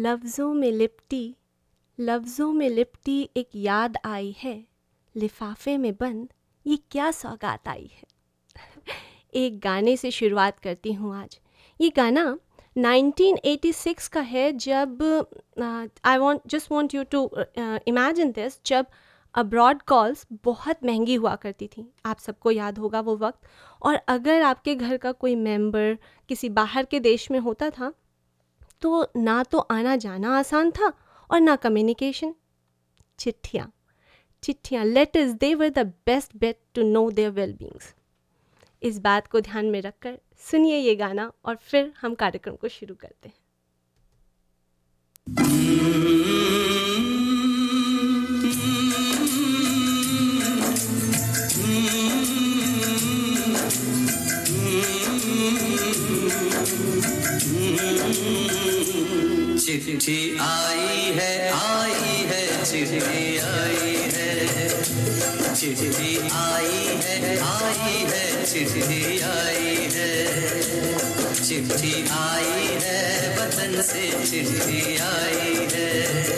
लफ्ज़ों में लिपटी, लफ्ज़ों में लिपटी एक याद आई है। लिफाफे में बंद, ये क्या सौगात आई है? एक गाने से शुरुआत करती हूँ आज। ये गाना 1986 का है जब I want just want you to imagine this जब अब्रॉड कॉल्स बहुत महँगी हुआ करती थी। आप सबको याद होगा वो वक्त। और अगर आपके घर का कोई मेंबर किसी बाहर के देश में होता था तो ना तो आना जाना आसान था और ना कम्युनिकेशन चिट्ठियाँ। चिट्ठियाँ। Letters they were the best bet to know their well beings इस बात को ध्यान में रखकर सुनिए ये गाना और फिर हम कार्यक्रम को शुरू करते हैं। चिट्ठी आई है आई है, चिट्ठी आई है। चिट्ठी आई है आई है, चिट्ठी आई है। चिट्ठी आई है वतन से चिट्ठी आई है।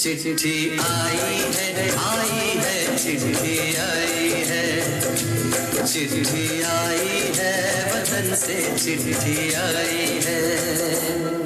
चिट्ठी आई है आई है, चिट्ठी आई है। चिट्ठी आई है, वतन से चिट्ठी आई है।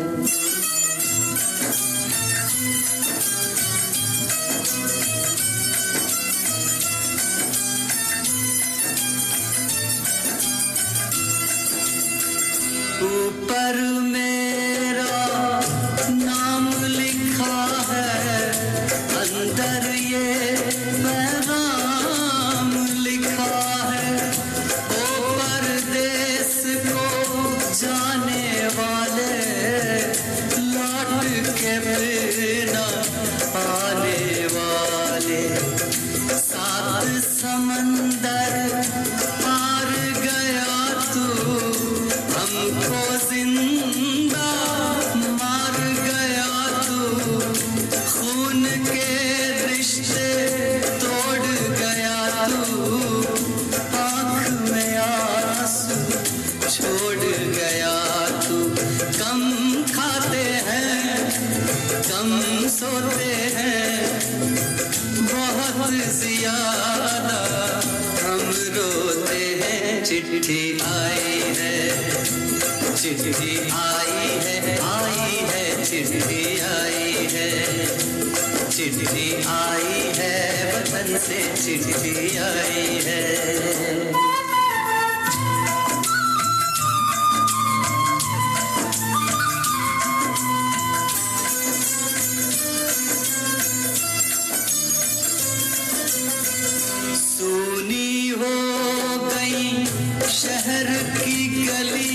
की गलियाँ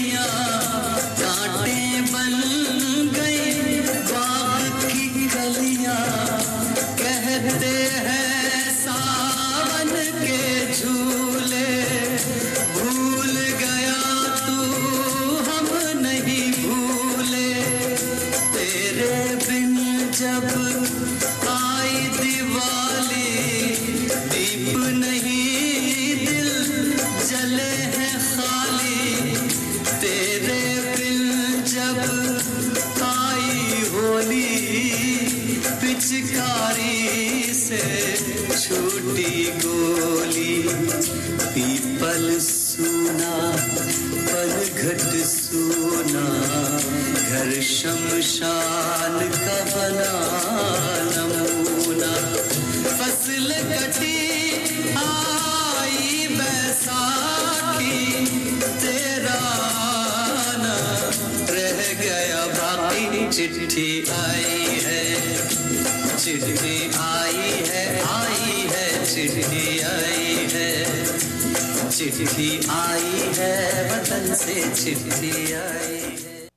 चिट्ठी आई है वतन से चिट्ठी आई है।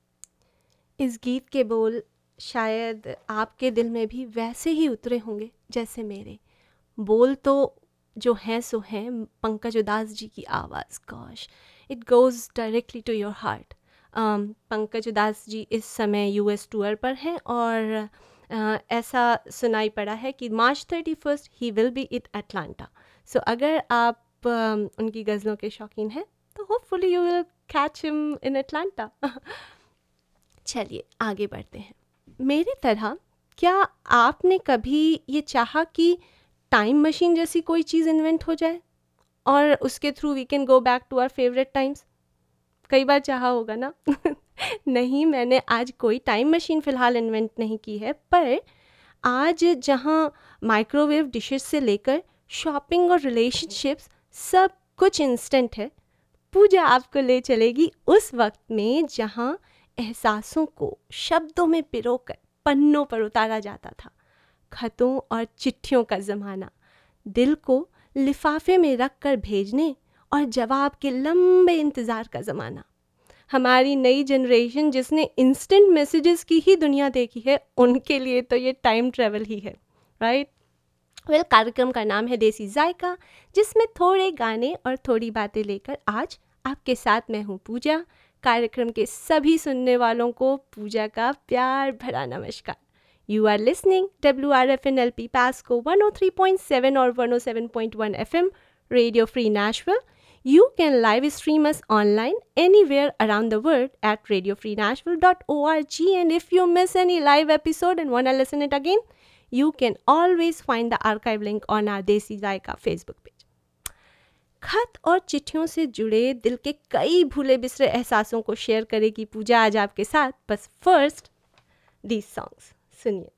इस गीत के बोल शायद आपके दिल में भी वैसे ही उतरे होंगे जैसे मेरे। बोल तो जो हैं सो हैं पंकज उदास जी की आवाज़। Gosh it goes directly to your heart Pankaj Udhas ji इस समय यूएस टूर पर हैं और uh, ऐसा सुनाई पड़ा है कि March thirty first he will be it Atlanta so अगर आप उनकी गज़लों के शौकीन हैं तो hopefully you will catch him in Atlanta चलिए, आगे बढ़ते हैं। मेरी तरह, क्या आपने कभी ये चाहा कि टाइम मशीन जैसी कोई चीज़ इन्वेंट हो जाए? और उसके through we can go back to our favourite times कई बार चाहा होगा ना? नहीं, मैंने आज कोई टाइम मशीन फ़िलहाल इन्वेंट नहीं की है, पर आज जहाँ माइक्रोवेव डिशेस से लेकर शॉपिंग और रिलेशनशिप्स सब कुछ इंस्टेंट है। पूजा आपको ले चलेगी उस वक्त में जहाँ एहसासों को शब्दों में पिरो कर पन्नों पर उतारा जाता था, खतों और चिट्ठियों का ज़माना। दिल को लिफाफे में रख कर भेजने और जवाब के लंबे इंतज़ार का ज़माना। हमारी नई जनरेशन जिसने इंस्टेंट मैसेजेस की ही दुनिया देखी है, उनके लिए तो ये टाइम ट्रेवल ही है राइट वेल well, कार्यक्रम का नाम है देसी जायका जिसमें थोड़े गाने और थोड़ी बातें लेकर आज आपके साथ मैं हूँ पूजा। कार्यक्रम के सभी सुनने वालों को पूजा का प्यार भरा नमस्कार। You are listening W R F N L P पास को one O three point seven और one O seven point one F M radio free Nashville you can live streams online anywhere around the world at radio free Nashville dot O R G and if you miss any live episode and want or listen it again you can always find the archive link on our Desi Zaika Facebook page खत और चिट्ठियों से जुड़े दिल के कई भूले बिसरे एहसासों को शेयर करेगी पूजा आज आपके साथ। बस फ़र्स्ट दीज सॉन्ग्स सुनिए।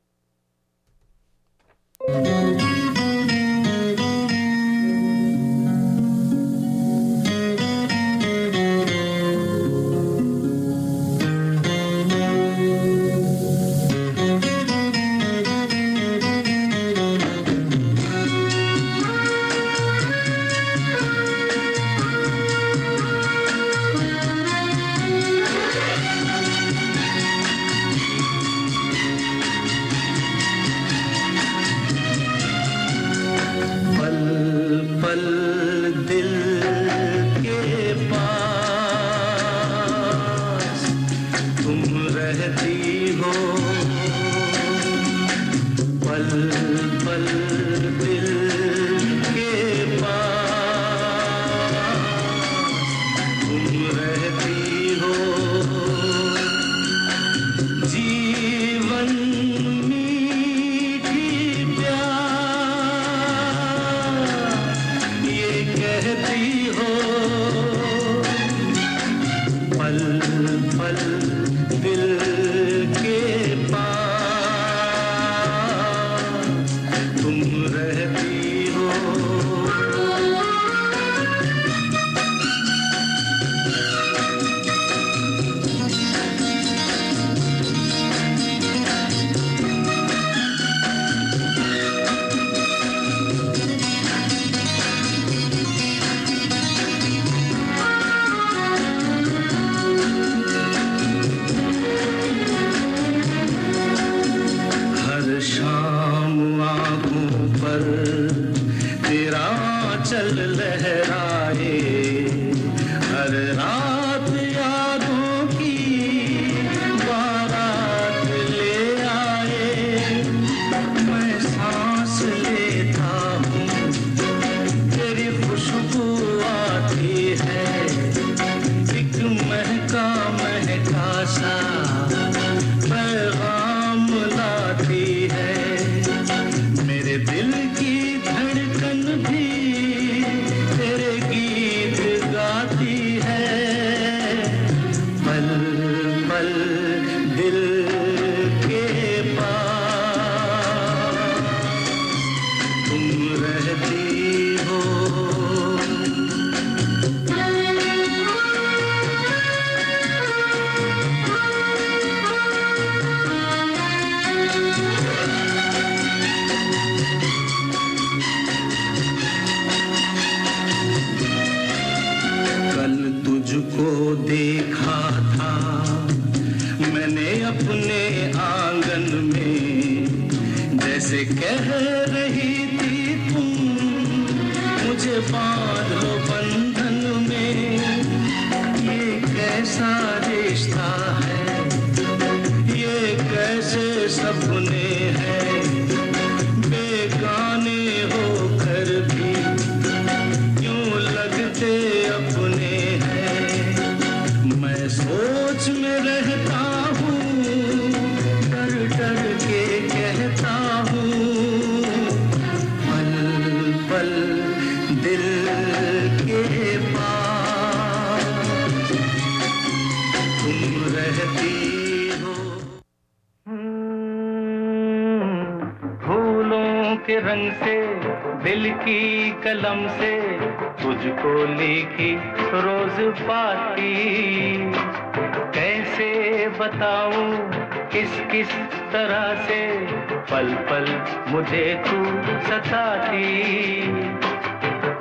मुझे तू सताती।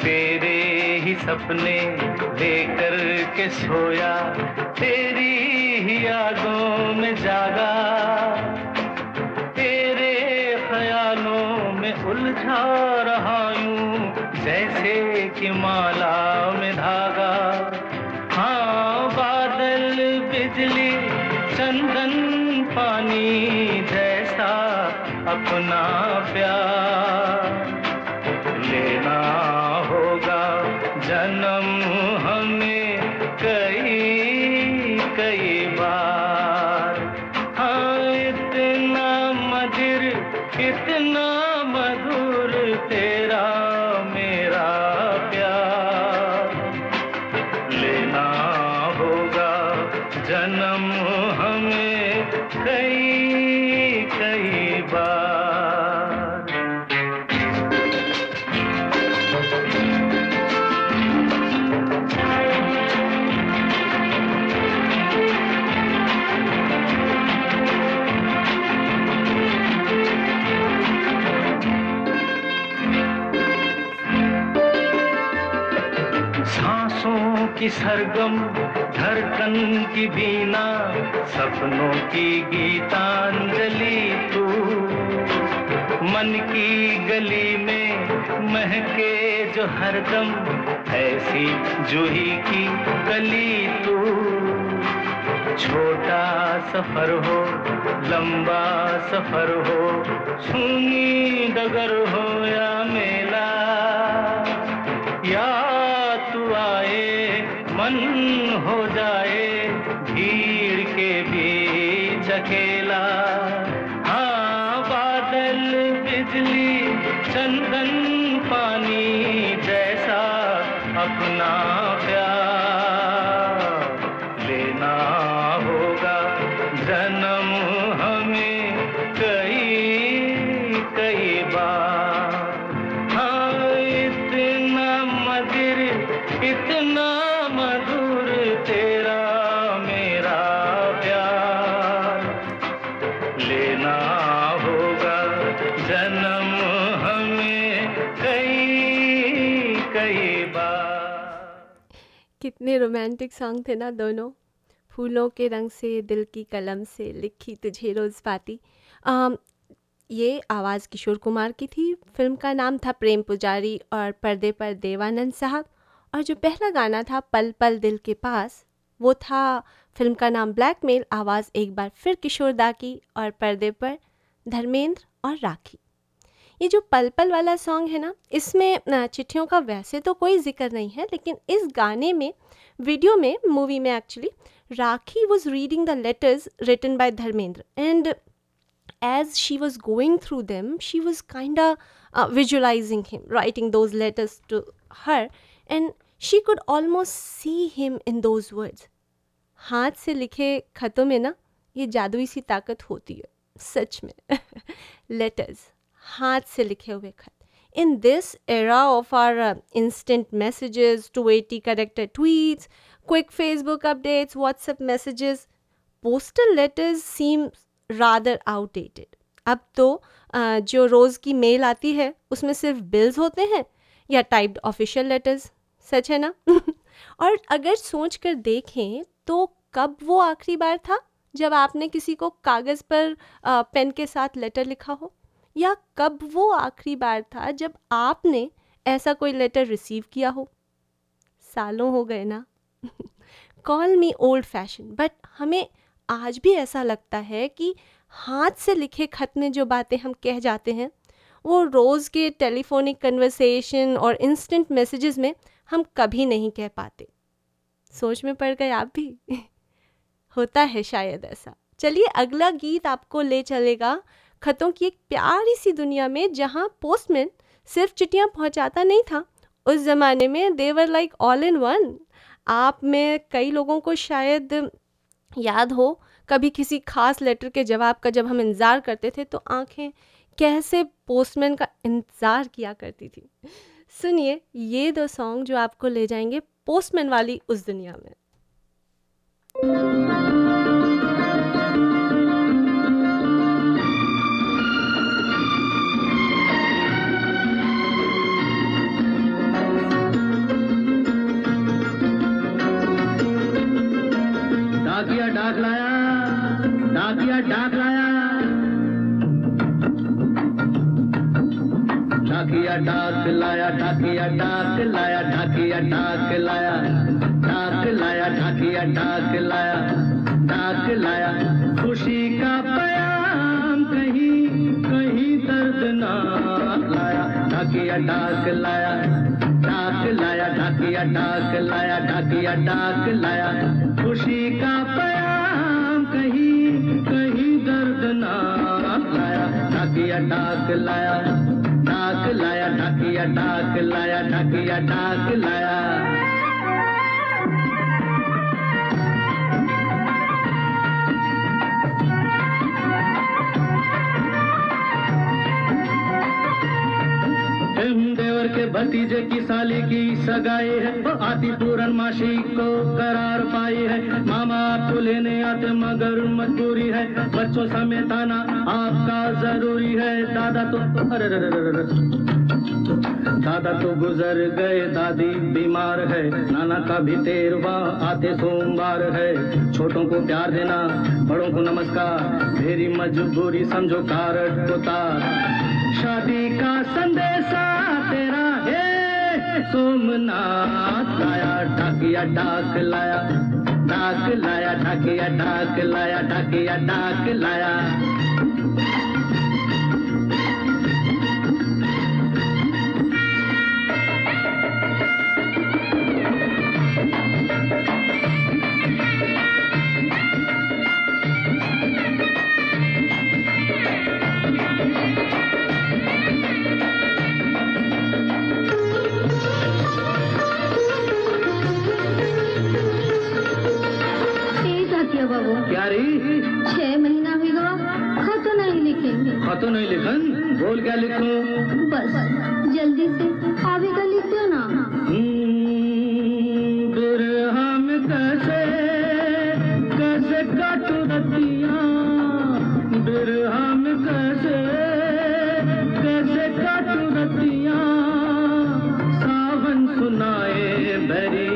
तेरे ही सपने लेकर के सोया तेरी ही यादों में जागा। हरदम ऐसी जूही की गली तू। छोटा सफ़र हो, लंबा सफ़र हो सुनी डगर हो या मेला। या तू आए, मन हो जाए, भीड़ के बीच अकेला। हाँ बादल, बिजली, चंदन, पानी कितने रोमांटिक सॉन्ग थे ना दोनों। फूलों के रंग से दिल की कलम से लिखी तुझे रोज़ पाती। अम, ये आवाज़ किशोर कुमार की थी। फ़िल्म का नाम था प्रेम पुजारी और पर्दे पर देवानंद साहब। और जो पहला गाना था पल पल दिल के पास वो था फ़िल्म का नाम ब्लैकमेल आवाज़ एक बार फिर किशोर दा की और पर्दे पर धर्मेंद्र और राखी। ये जो पल पल वाला सॉन्ग है ना इसमें चिट्ठियों का वैसे तो कोई ज़िक्र नहीं है लेकिन इस गाने में वीडियो में मूवी में actually Rakhi was reading the letters written by Dharmendra and as she was going through them she was kind visualizing him writing those letters to her and she could almost see him in those words हाथ से लिखे खतों में ना, ये जादुई सी ताकत होती है, सच में। लेटर्स हाथ से लिखे हुए खत। In this era of our instant messages to auto corrected tweets quick Facebook updates WhatsApp messages postal letters seem rather outdated अब तो अ, जो रोज़ की मेल आती है उसमें सिर्फ़ बिल्स होते हैं या टाइप्ड ऑफिशियल लेटर्स सच है ना? और अगर सोच कर देखें तो कब वो आखिरी बार था जब आपने किसी को कागज़ पर पेन के साथ लेटर लिखा हो? या कब वो आखिरी बार था जब आपने ऐसा कोई लेटर रिसीव किया हो? सालों हो गए ना। Call me old fashion but हमें आज भी ऐसा लगता है कि हाथ से लिखे खत में जो बातें हम कह जाते हैं, वो रोज़ के टेलीफोनिक कन्वर्सेशन और इंस्टेंट मैसेजेस में हम कभी नहीं कह पाते। सोच में पड़ गए आप भी। होता है शायद ऐसा। चलिए अगला गीत आपको ले चलेगा। खतों की एक प्यारी सी दुनिया में जहाँ पोस्टमैन सिर्फ़ चिट्ठियाँ पहुँचाता नहीं था, उस ज़माने में they were like all in one आप में कई लोगों को शायद याद हो, कभी किसी खास लेटर के जवाब का जब हम इंतज़ार करते थे तो आँखें कैसे पोस्टमैन का इंतज़ार किया करती थी। सुनिए, ये दो सॉन्ग जो आपको ले जाएँगे पोस्टमैन वाली उस दुनिया में। डाकिया डाक लाया डाकिया डाक लाया। डाकिया डाक लाया डाकिया डाक लाया डाकिया डाक लाया डाक लाया डाकिया डाक लाया डाक लाया। खुशी का बयान कहीं कहीं दर्दनाक लाया। डाकिया डाक लाया डाक लाया डाकिया डाक लाया डाकिया डाक लाया। खुशी का बयान कहीं कहीं दर्दनाक लाया डाकिया डाक लाया डाक लाया डाकिया डाक लाया डाकिया डाक लाया। देवर के भतीजे की साली की सगाई है, वो आती पूरन मासी को करार पाई है। मामा आपको लेने आते मगर मजबूरी है। बच्चों समेत आना आपका ज़रूरी है। दादा तो। दादा तो गुजर गए, दादी बीमार है। नाना का भी तेरवा आते सोमवार है। छोटों को प्यार देना, बड़ों को नमस्कार। मेरी मजबूरी समझो कारट को शादी का संदेशा सोमनाथ आया ढाकिया डाक लाया डाक लाया ढाकिया डाक लाया ढाकिया डाक लाया बोल क्या लिखूं? बस जल्दी से का लिख दो ना। हम्म, फिर हम कैसे कैसे काटू रतिया फिर हम कैसे कैसे काटू रतिया सावन सुनाए भरी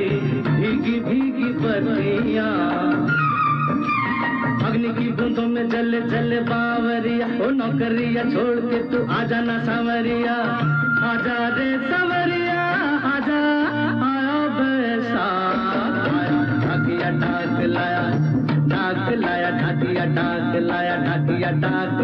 भीगी भीगी जले जले बावरिया, ओ नौकरिया छोड़ के तू आजा ना सांवरिया। आजा रे सांवरिया आजा आया बैसाख आया ढाकिया डाक लाया डाक लाया, ढाकिया डाक लाया, ढाकिया डाक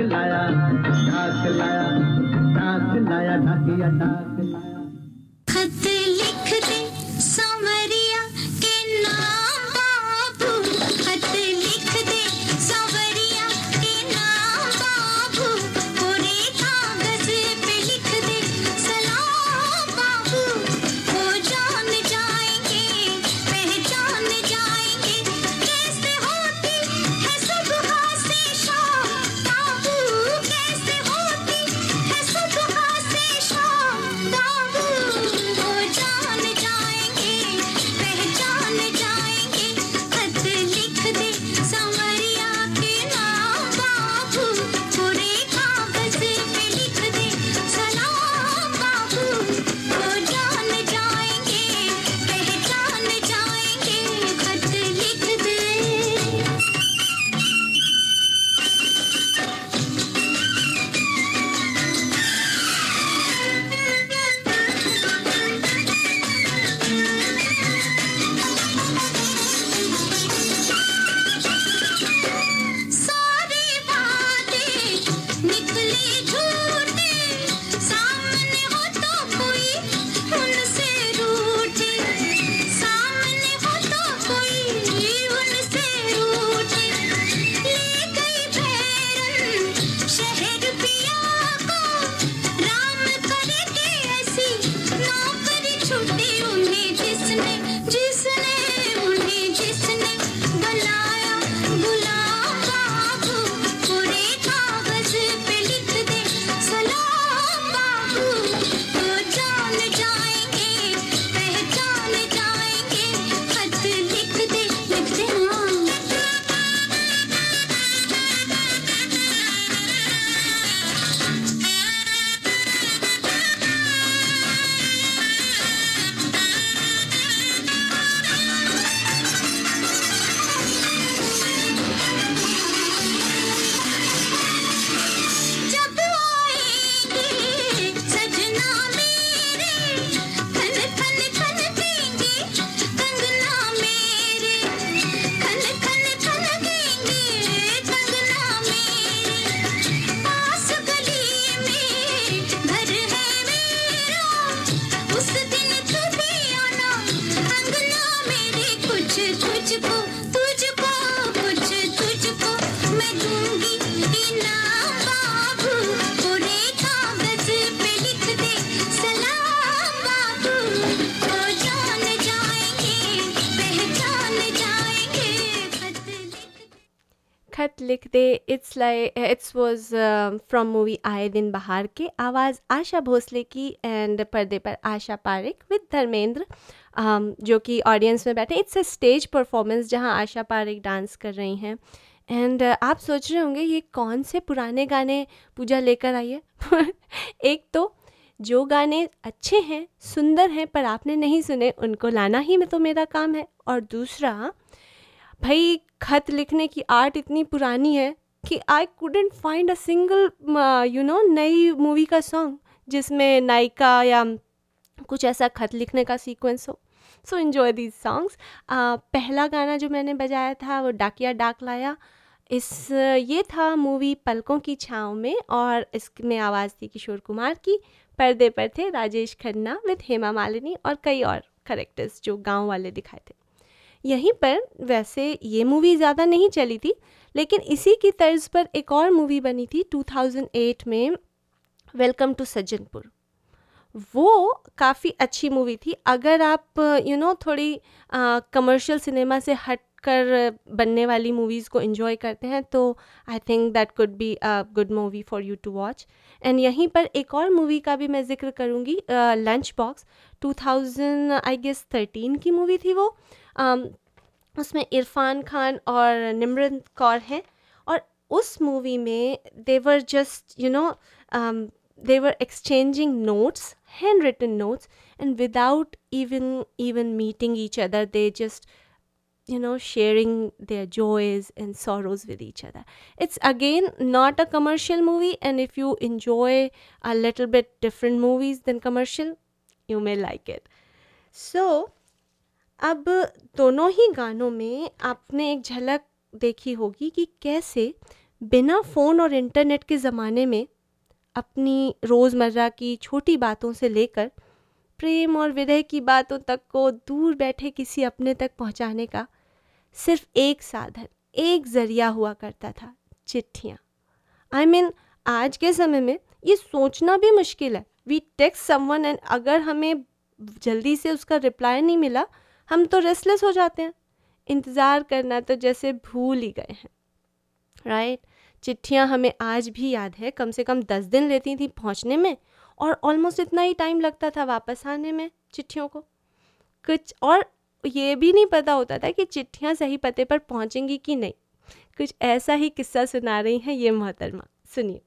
it's like it's was from movie Aaye Din Bahar के आवाज़ आशा भोसले की एंड पर्दे पर आशा पारिक विद धर्मेंद्र um, जो कि ऑडियंस में बैठे इट्स अ स्टेज परफॉर्मेंस जहाँ आशा पारिक डांस कर रही हैं एंड आप सोच रहे होंगे ये कौन से पुराने गाने पूजा लेकर आई है एक तो जो गाने अच्छे हैं सुंदर हैं पर आपने नहीं सुने उनको लाना ही में तो मेरा काम है और दूसरा भाई खत लिखने की आर्ट इतनी पुरानी है कि I couldn't find a single you know नई मूवी का सॉन्ग जिसमें नायिका या कुछ ऐसा खत लिखने का सीक्वेंस हो। सो इन्जॉय दीज सॉन्ग्स पहला गाना जो मैंने बजाया था वो डाकिया डाक लाया। इस ये था मूवी पलकों की छाँव में और इसमें आवाज़ थी किशोर कुमार की। पर्दे पर थे राजेश खन्ना विद हेमा मालिनी और कई और करेक्टर्स जो गाँव वाले दिखाए थे। यहीं पर वैसे ये मूवी ज़्यादा नहीं चली थी। लेकिन इसी की तर्ज पर एक और मूवी बनी थी 2008 में वेलकम टू सज्जनपुर वो काफ़ी अच्छी मूवी थी। अगर आप यू you नो know, थोड़ी कमर्शियल सिनेमा से हट कर बनने वाली मूवीज़ को एंजॉय करते हैं तो I think that could be a good movie for you to watch and यहीं पर एक और मूवी का भी मैं ज़िक्र करूँगी लंच बॉक्स 2000 आई गेस 13 की मूवी थी वो। um, उसमें इरफान खान और निमरन कौर हैं और उस मूवी में they were just you know they were exchanging notes handwritten notes and without even even meeting each other they just you know sharing their joys and sorrows with each other it's again not a commercial movie and if you enjoy a little bit different movies than commercial you may like it so अब दोनों ही गानों में आपने एक झलक देखी होगी कि कैसे बिना फ़ोन और इंटरनेट के ज़माने में अपनी रोज़मर्रा की छोटी बातों से लेकर प्रेम और विरह की बातों तक को दूर बैठे किसी अपने तक पहुँचाने का सिर्फ़ एक साधन एक ज़रिया हुआ करता था चिट्ठियाँ। आई I मीन mean, आज के समय में ये सोचना भी मुश्किल है। वी टेक्स समवन एंड अगर हमें जल्दी से उसका रिप्लाई नहीं मिला हम तो रेस्टलेस हो जाते हैं। इंतज़ार करना तो जैसे भूल ही गए हैं। राइट? चिट्ठियाँ हमें आज भी याद है। कम से कम दस दिन लेती थी पहुँचने में और ऑलमोस्ट इतना ही टाइम लगता था वापस आने में चिट्ठियों को। कुछ और ये भी नहीं पता होता था कि चिट्ठियाँ सही पते पर पहुँचेंगी कि नहीं। कुछ ऐसा ही किस्सा सुना रही हैं ये मोहतरमा। सुनिए।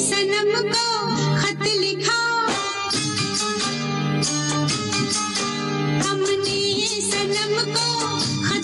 सनम को खत लिखा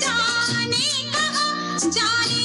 जाने। कहा जाने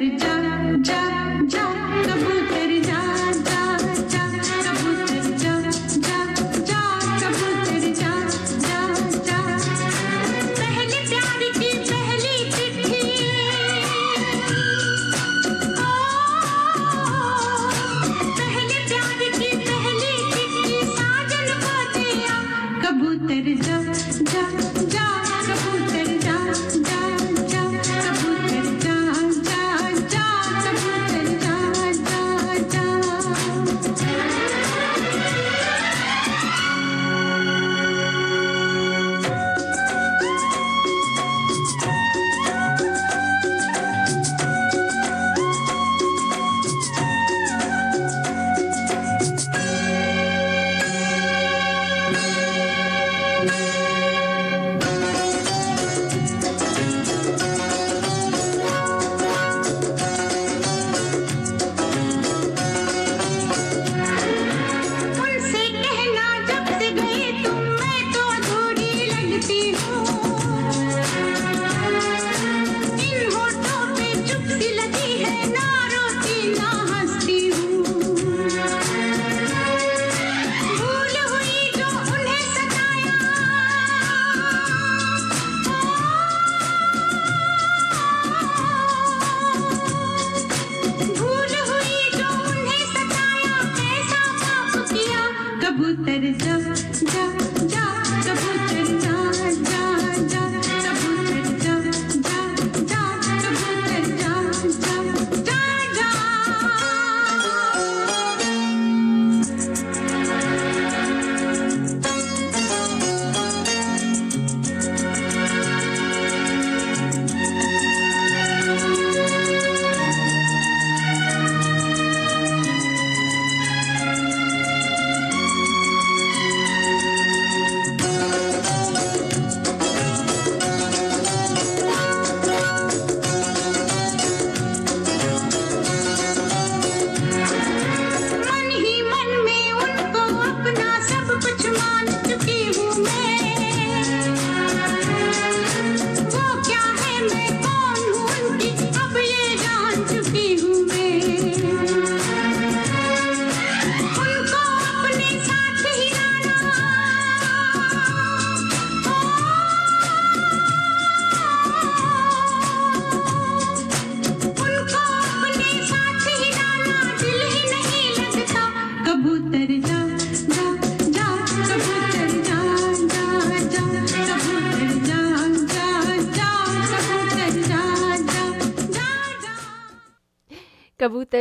कबूतर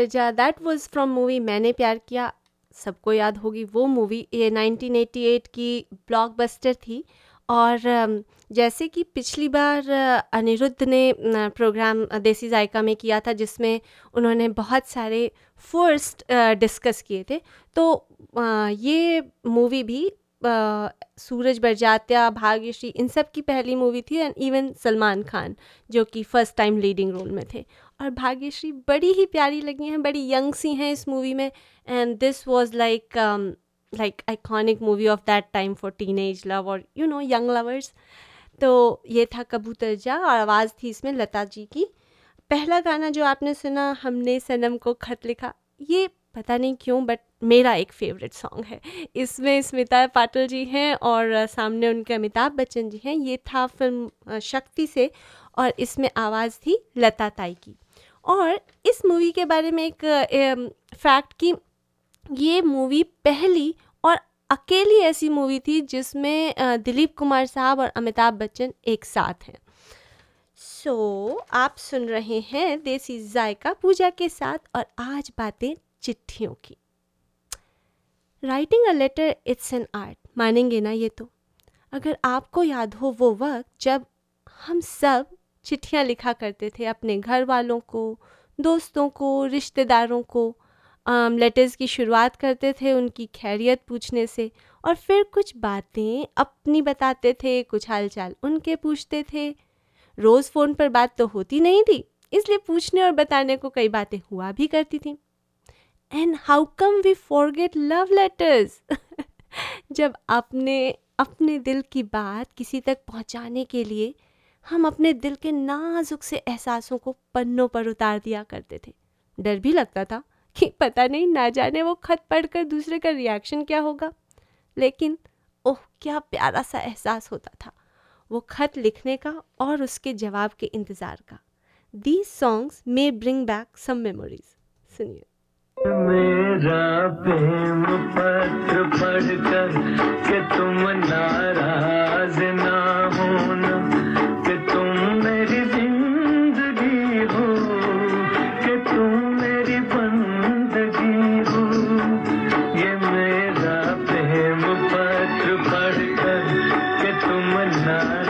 कबूतर दैट वाज फ्रॉम मूवी मैंने प्यार किया, सबको याद होगी, वो मूवी ये 1988 की ब्लॉकबस्टर थी। और जैसे कि पिछली बार अनिरुद्ध ने प्रोग्राम देसी जायका में किया था, जिसमें उन्होंने बहुत सारे फ़र्स्ट डिस्कस किए थे तो ये मूवी भी सूरज बरजात्या, भाग्यश्री, इन सब की पहली मूवी थी एंड इवन सलमान खान, जो कि फ़र्स्ट टाइम लीडिंग रोल में थे। और भाग्यश्री बड़ी ही प्यारी लगी हैं, बड़ी यंग सी हैं इस मूवी में। And this was like like iconic movie of that time for teenage love और यू नो यंग लवर्स तो ये था कबूतर जा और आवाज़ थी इसमें लता जी की। पहला गाना जो आपने सुना, हमने सनम को खत लिखा, ये पता नहीं क्यों बट मेरा एक फेवरेट सॉन्ग है। इसमें स्मिता पाटिल जी हैं और सामने उनके अमिताभ बच्चन जी हैं। ये था फ़िल्म शक्ति से और इसमें आवाज़ थी लता ताई की। और इस मूवी के बारे में एक फैक्ट कि ये मूवी पहली और अकेली ऐसी मूवी थी जिसमें दिलीप कुमार साहब और अमिताभ बच्चन एक साथ हैं। सो so, आप सुन रहे हैं देसी जायका पूजा के साथ और आज बातें चिट्ठियों की। Writing a letter it's an art मानेंगे ना ये तो? अगर आपको याद हो वो वक्त जब हम सब चिट्ठियाँ लिखा करते थे अपने घर वालों को, दोस्तों को, रिश्तेदारों को। लेटर्स की शुरुआत करते थे उनकी खैरियत पूछने से और फिर कुछ बातें अपनी बताते थे, कुछ हालचाल उनके पूछते थे। रोज़ फ़ोन पर बात तो होती नहीं थी, इसलिए पूछने और बताने को कई बातें हुआ भी करती थी। And how come we forget love letters जब आपने अपने दिल की बात किसी तक पहुँचाने के लिए हम अपने दिल के नाजुक से एहसासों को पन्नों पर उतार दिया करते थे। डर भी लगता था कि पता नहीं ना जाने वो खत पढ़कर दूसरे का रिएक्शन क्या होगा। लेकिन, ओह, क्या प्यारा सा एहसास होता था। वो खत लिखने का और उसके जवाब के इंतज़ार का। These songs may bring back some memories सुनिए। मेरा प्रेम पत्र पढ़कर कि तुम नाराज़ ना पत्र पढ़कर के तुम नाराज़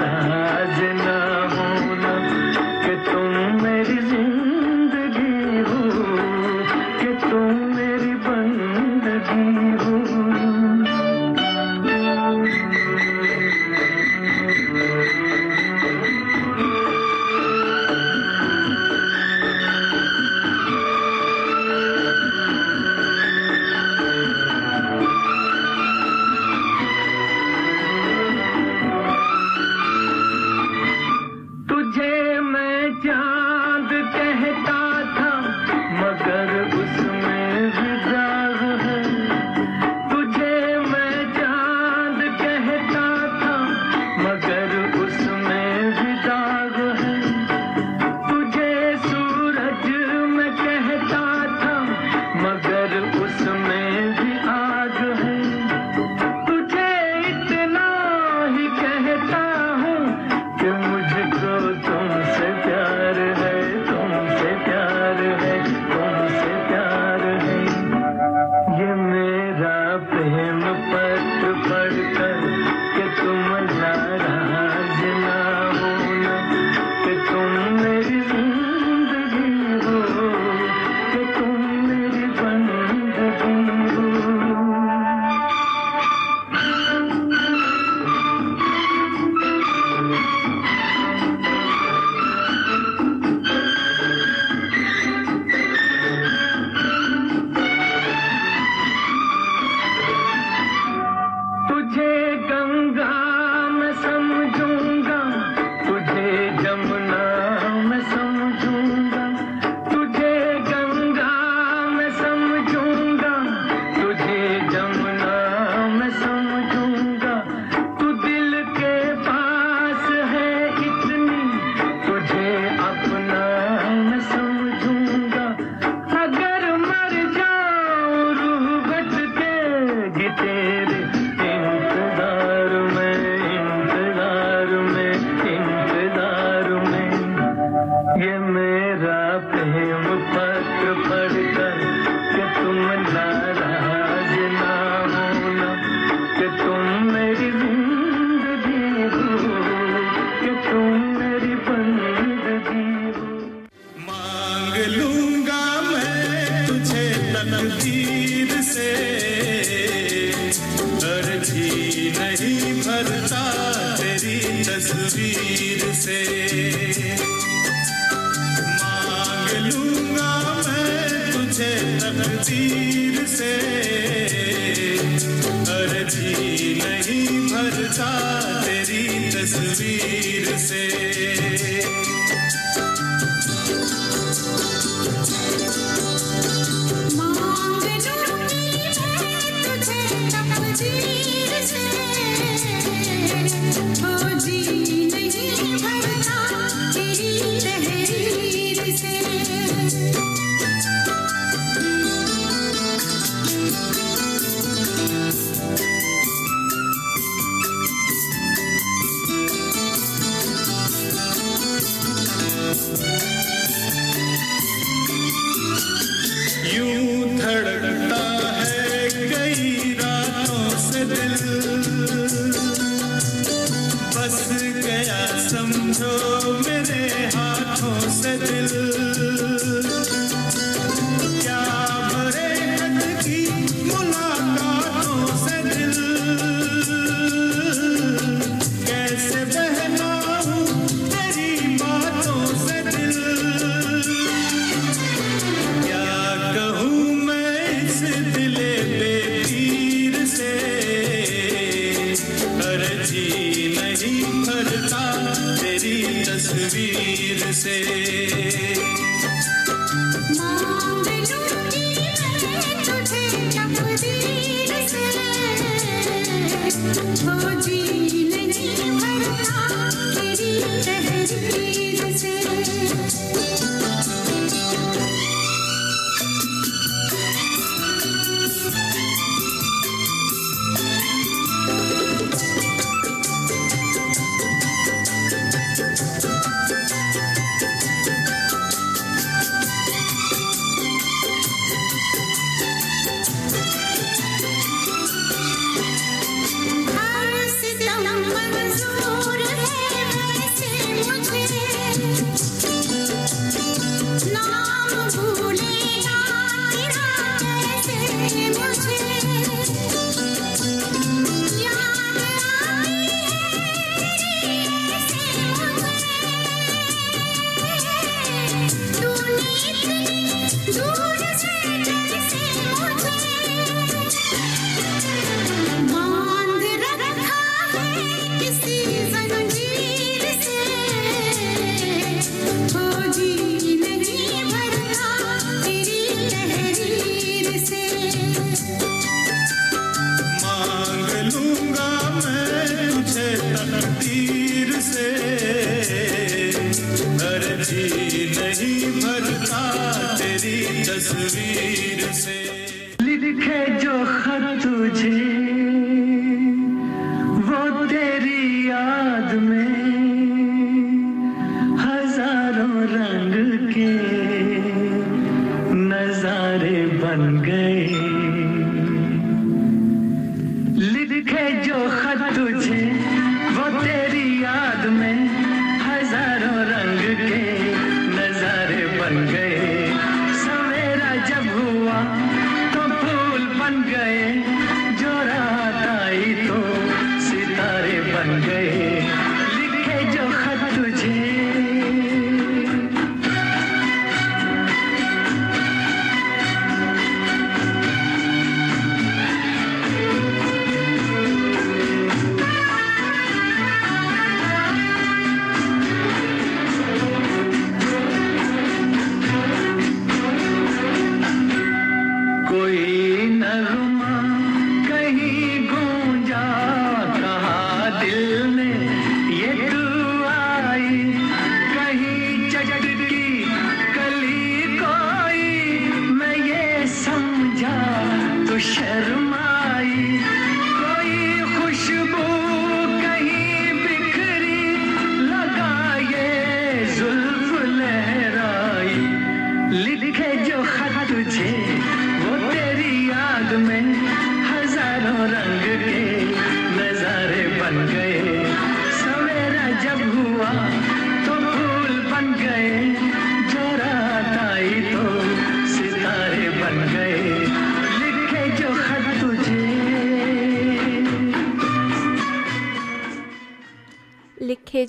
समझो मेरे हाथों से दिल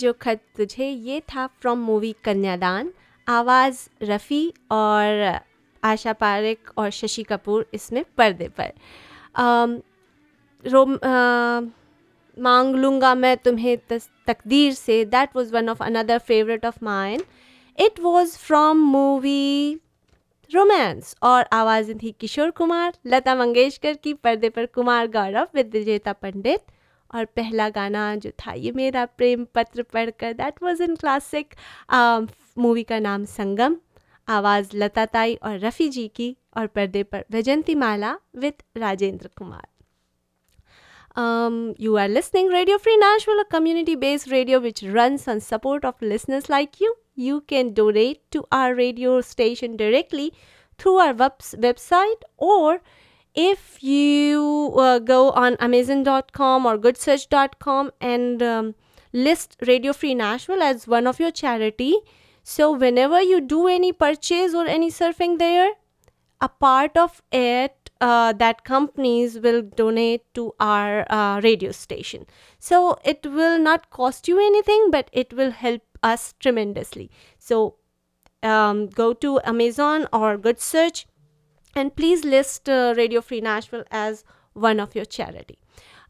जो खत तुझे ये था फ्रॉम मूवी कन्यादान आवाज़ रफ़ी और आशा पारेख और शशि कपूर इसमें पर्दे पर। अम, रोम अ, मांग लूँगा मैं तुम्हें तकदीर से that was one of another favourite of mine it was from movie Romance और आवाज़ें थी किशोर कुमार लता मंगेशकर की पर्दे पर कुमार गौरव विद विजेता पंडित। और पहला गाना जो था ये मेरा प्रेम पत्र पढ़कर that was in classic movie का नाम संगम आवाज़ लता ताई और रफ़ी जी की और पर्दे पर Vyjayanthimala with Rajendra Kumar Um, you are listening Radio Free Nashville, a community-based radio which runs on support of listeners like you. You can donate to our radio station directly through our webs- website or if you uh, go on amazon.com or goodsearch.com and um, list Radio Free Nashville as one of your charity. So whenever you do any purchase or any surfing there, a part of it uh, that companies will donate to our uh, radio station. So it will not cost you anything, but it will help us tremendously. So um, go to Amazon or Good Search and please list uh, Radio Free Nashville as one of your charity.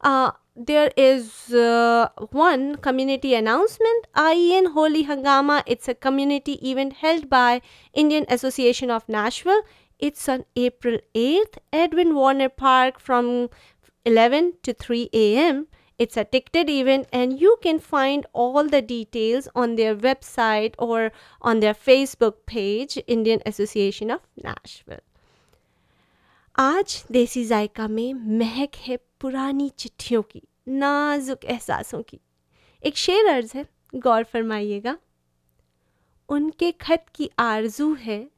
Uh, there is uh, one community announcement. IEN Holy Hangama. It's a community event held by Indian Association of Nashville. It's on April 8th, Edwin Warner Park from 11 to 3 a.m. It's a ticketed event, and you can find all the details on their website or on their Facebook page, Indian Association of Nashville. आज देसी जायका में महक है पुरानी चिट्ठियों की, नाजुक एहसासों की। एक शेर अर्ज़ है, गौर फरमाइएगा। उनके खत की आरज़ू है,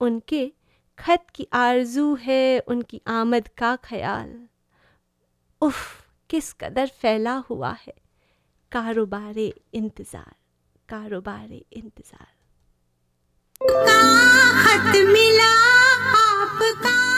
उनके खत की आरज़ू है, उनकी आमद का ख्याल। उफ, किस कदर फैला हुआ है। कारोबार इंतज़ार कारोबार इंतज़ार। का खत मिला आपका?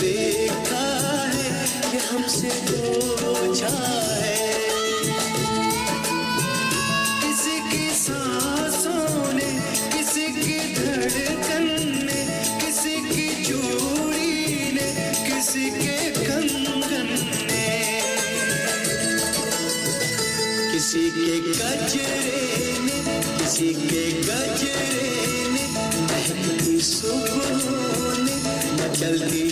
लिखा है कि हमसे पूछा है किसी की सांसों ने, किसी की धड़कन ने, किसी की चूड़ी ने, किसी के कंगन ने। किसी के गजरे ने, किसी के गजरे ने, महकती सुबहों ने ने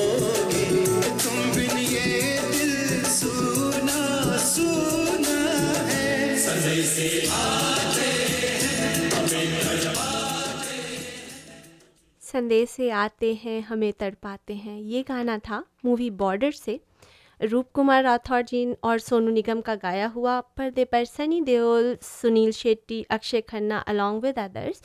संदेश से आते हैं, हमें तड़पाते हैं। ये गाना था मूवी बॉर्डर से। रूप कुमार राठौर जी और सोनू निगम का गाया हुआ पर्दे पर Sunny Deol, Suniel Shetty, Akshaye Khanna along with others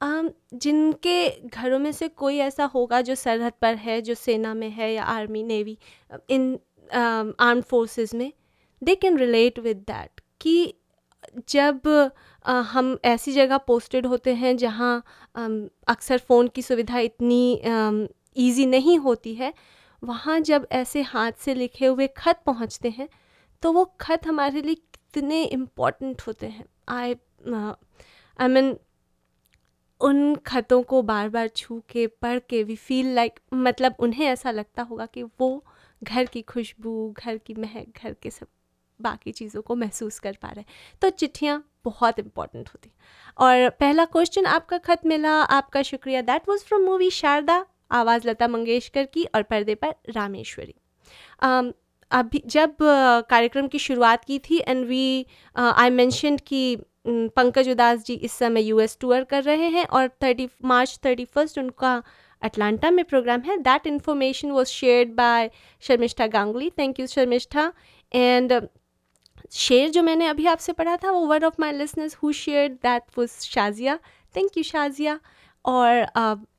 जिनके घरों में से कोई ऐसा होगा जो सरहद पर है, जो सेना में है या army navy in arm forces में they can relate with that कि जब हम ऐसी जगह पोस्टेड होते हैं जहाँ अक्सर फ़ोन की सुविधा इतनी ईजी नहीं होती है। वहाँ जब ऐसे हाथ से लिखे हुए खत पहुँचते हैं तो वो खत हमारे लिए कितने इम्पोर्टेंट होते हैं। आई आई मीन उन खतों को बार बार छू के, पढ़ के वी फील लाइक मतलब उन्हें ऐसा लगता होगा कि वो घर की खुशबू, घर की महक, घर के सब बाकी चीज़ों को महसूस कर पा रहे हैं। तो चिट्ठियाँ बहुत इंपॉर्टेंट होती। और पहला क्वेश्चन आपका खत मिला आपका शुक्रिया। That was from movie Sharda आवाज़ लता मंगेशकर की और पर्दे पर रामेश्वरी। um, अभी जब कार्यक्रम की शुरुआत की थी एंड वी आई मैंशनड कि पंकज उदास जी इस समय यूएस टूर कर रहे हैं और थर्टी मार्च थर्टी फ़र्स्ट उनका अटलांटा में प्रोग्राम है। That information was shared by Sharmishtha Ganguly. Thank you Sharmishtha. And share जो मैंने अभी आपसे पढ़ा था, वो one of my listeners who share that was Shazia thank you Shazia और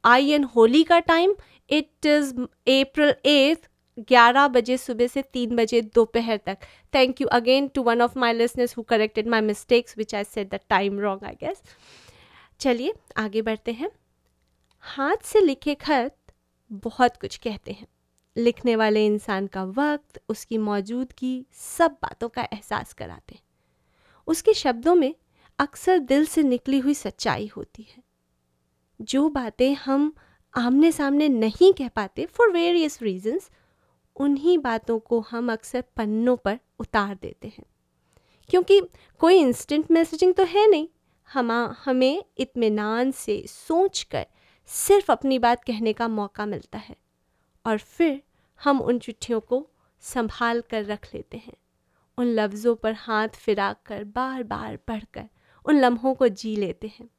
आई एन होली का time it is April eighth ग्यारह बजे सुबह से तीन बजे दोपहर तक. Thank you again to one of my listeners who corrected my mistakes which I set the time wrong I guess चलिए, आगे बढ़ते हैं. हाथ से लिखे खत बहुत कुछ कहते हैं. लिखने वाले इंसान का वक्त, उसकी मौजूदगी, सब बातों का एहसास कराते हैं। उसके शब्दों में अक्सर दिल से निकली हुई सच्चाई होती है। जो बातें हम आमने सामने नहीं कह पाते फॉर वेरियस रीजंस उन्हीं बातों को हम अक्सर पन्नों पर उतार देते हैं। क्योंकि कोई इंस्टेंट मैसेजिंग तो है नहीं। हम हमें इत्मीनान से सोच कर सिर्फ़ अपनी बात कहने का मौका मिलता है। और फिर हम उन चिट्ठियों को संभाल कर रख लेते हैं। उन लफ्ज़ों पर हाथ फिरा कर बार बार पढ़कर उन लम्हों को जी लेते हैं।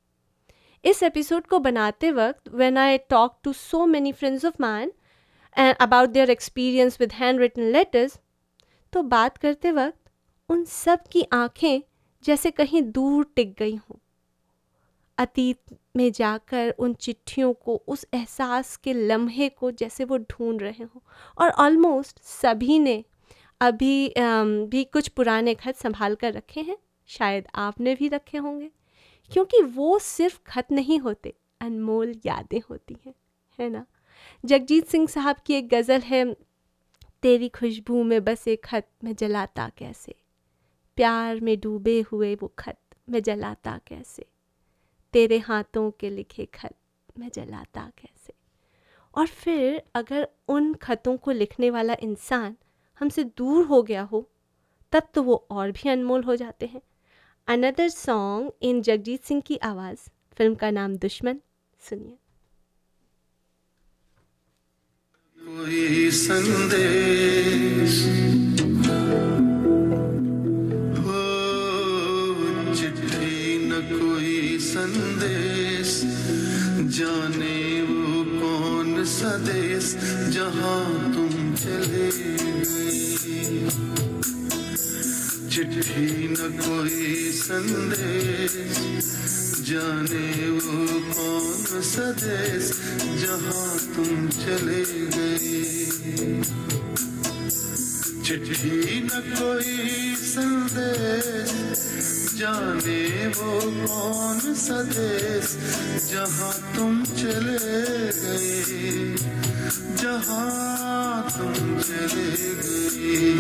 इस एपिसोड को बनाते वक्त when I talk to so many friends of mine and about their experience with hand written letters तो बात करते वक्त उन सब की आँखें जैसे कहीं दूर टिक गई हों। अतीत में जाकर उन चिट्ठियों को, उस एहसास के लम्हे को जैसे वो ढूंढ रहे हों। और ऑलमोस्ट सभी ने अभी भी कुछ पुराने खत संभाल कर रखे हैं। शायद आपने भी रखे होंगे। क्योंकि वो सिर्फ़ खत नहीं होते, अनमोल यादें होती हैं, है ना? जगजीत सिंह साहब की एक गज़ल है, तेरी खुशबू में बस एक खत मैं जलाता कैसे? प्यार में डूबे हुए वो खत मैं जलाता कैसे? तेरे हाथों के लिखे खत मैं जलाता कैसे? और फिर अगर उन खतों को लिखने वाला इंसान हमसे दूर हो गया हो, तब तो वो और भी अनमोल हो जाते हैं। Another song in Jagjit Singh की आवाज़, फ़िल्म का नाम दुश्मन, सुनिए। कोई संदेश संदेश? जाने वो कौन सा देश जहाँ तुम चले? चिट्ठी न कोई संदेश। जाने वो कौन सा देश जहाँ तुम चले गए? चिट्ठी न कोई संदेश। जाने वो कौन सा देश, जहाँ तुम चले गए। जहाँ तुम चले गए।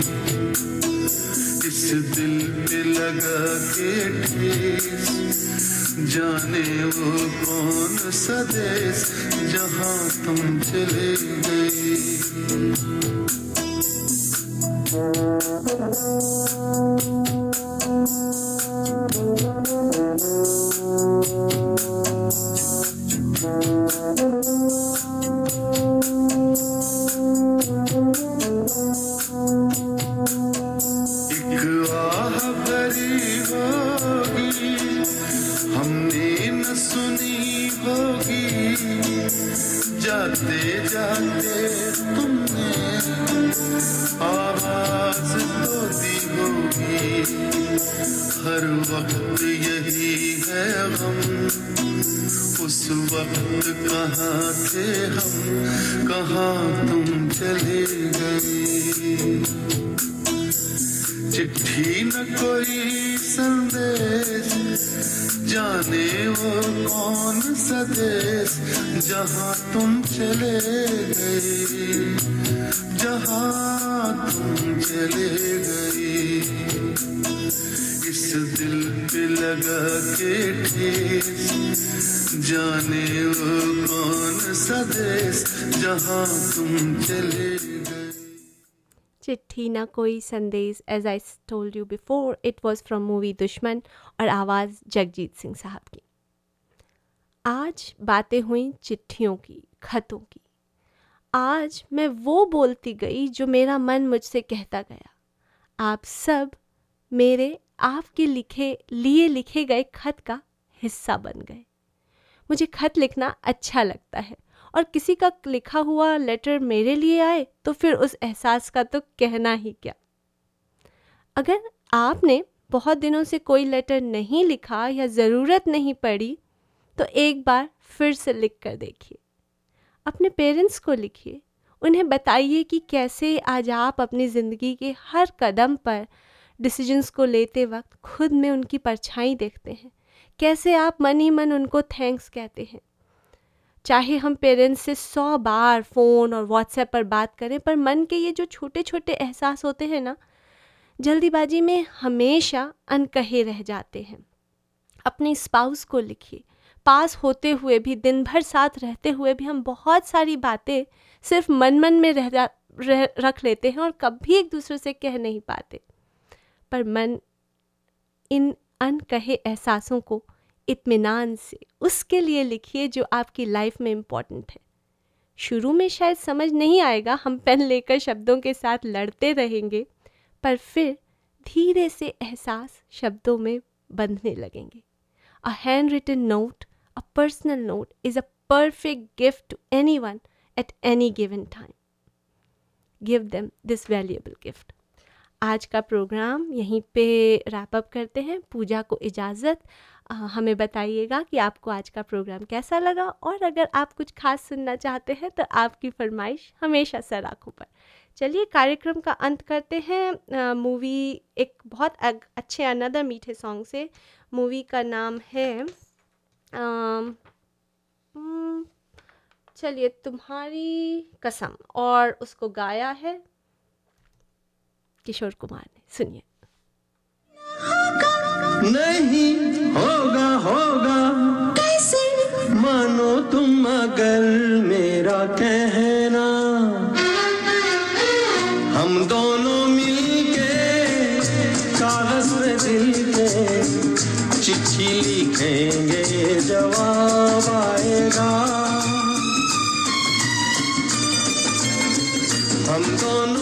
इस दिल पे लगा के ठेस। जाने वो कौन सा देश, जहाँ तुम चले गए। Thank you. चिट्ठी ना कोई संदेश as I told you before it was from movie Dushman और आवाज़ जगजीत सिंह साहब की। आज बातें हुई चिट्ठियों की, खतों की। आज मैं वो बोलती गई जो मेरा मन मुझसे कहता गया। आप सब मेरे, आपके लिखे, लिए लिखे गए खत का हिस्सा बन गए। मुझे खत लिखना अच्छा लगता है। और किसी का लिखा हुआ लेटर मेरे लिए आए तो फिर उस एहसास का तो कहना ही क्या? अगर आपने बहुत दिनों से कोई लेटर नहीं लिखा या ज़रूरत नहीं पड़ी तो एक बार फिर से लिख कर देखिए। अपने पेरेंट्स को लिखिए। उन्हें बताइए कि कैसे आज आप अपनी ज़िंदगी के हर कदम पर डिसीजंस को लेते वक्त खुद में उनकी परछाई देखते हैं। कैसे आप मन ही मन उनको थैंक्स कहते हैं। चाहे हम पेरेंट्स से सौ बार फ़ोन और व्हाट्सएप पर बात करें पर मन के ये जो छोटे छोटे एहसास होते हैं ना जल्दीबाजी में हमेशा अनकहे रह जाते हैं। अपने स्पाउस को लिखिए। पास होते हुए भी दिन भर साथ रहते हुए भी हम बहुत सारी बातें सिर्फ़ मन मन में रह, जा, रह रख लेते हैं और कभी एक दूसरे से कह नहीं पाते। पर मन इन अनकहे एहसासों को इत्मीनान से, उसके लिए लिखिए जो आपकी लाइफ में इंपॉर्टेंट है शुरू में शायद समझ नहीं आएगा, हम पेन लेकर शब्दों के साथ लड़ते रहेंगे, पर फिर धीरे से एहसास शब्दों में बंधने लगेंगे a hand written note a personal note is a perfect gift to anyone at any given time. Give them this valuable gift. आज का प्रोग्राम यहीं पे रैप अप करते हैं पूजा को इजाज़त हमें बताइएगा कि आपको आज का प्रोग्राम कैसा लगा और अगर आप कुछ खास सुनना चाहते हैं तो आपकी फरमाइश हमेशा सर आँखों पर। चलिए कार्यक्रम का अंत करते हैं। मूवी एक बहुत अग, अच्छे अनदर मीठे सॉन्ग से। मूवी का नाम है आ, चलिए तुम्हारी कसम और उसको गाया है किशोर कुमार ने। सुनिए। नहीं होगा होगा। कैसे? मानो तुम अगर मेरा कहना। हम दोनों मिलके कागज़ पे दिल के चिट्ठी लिखेंगे जवाब आएगा। हम दोनों